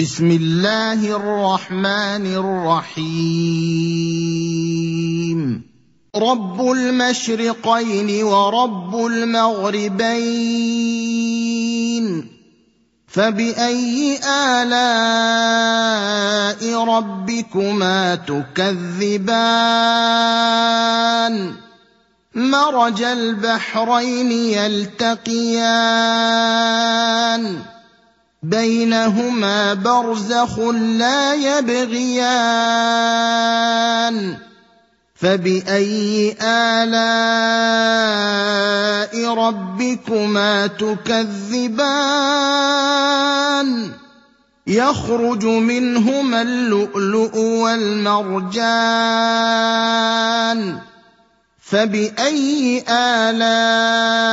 بسم الله الرحمن الرحيم. رب المشرقين ورب المغربين. فبأي آلاء ربكما تكذبان؟ مرج البحرين يلتقيان. بينهما برزخ لا يبغيان فباي الاء ربكما تكذبان يخرج منهما اللؤلؤ والمرجان فباي الاء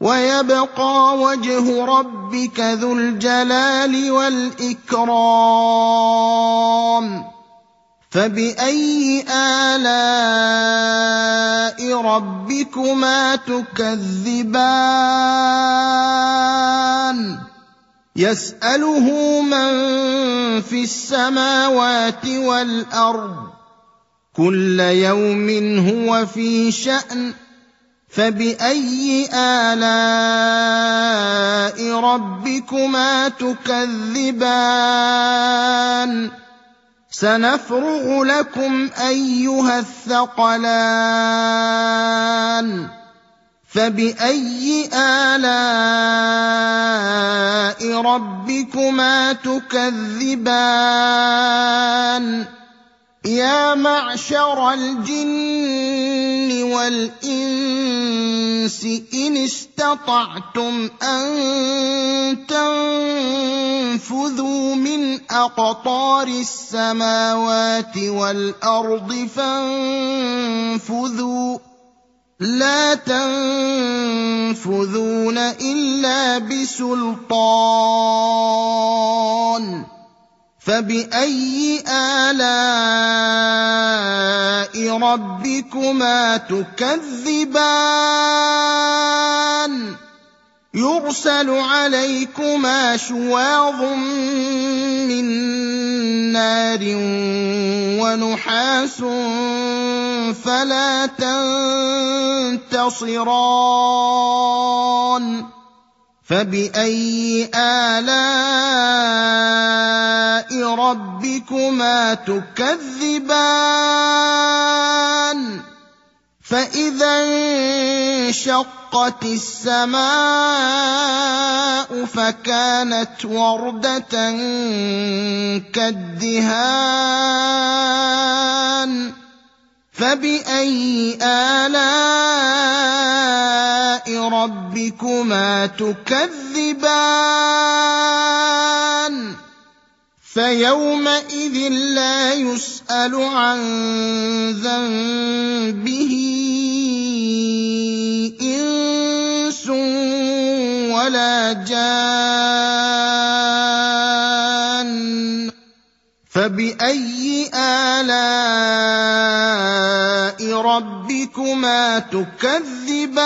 ويبقى وجه ربك ذو الجلال والإكرام. فبأي آلاء ربكما تكذبان؟ يسأله من في السماوات والأرض. كل يوم هو في شأن. فباي الاء ربكما تكذبان سنفرغ لكم ايها الثقلان فباي الاء ربكما تكذبان يا معشر الجن والإنس إن استطعتم أن تنفذوا من أقطار السماوات والأرض فانفذوا. لا تنفذون إلا بسلطان. فباي الاء ربكما تكذبان يرسل عليكما شواظ من نار ونحاس فلا تنتصران فباي الاء ربكما تكذبان فاذا انشقت السماء فكانت ورده كالدهان فباي الاء ربكما تكذبان فيومئذ لا يسأل عن ذنبه إنس ولا جان فبأي الاء ربكما تكذبان.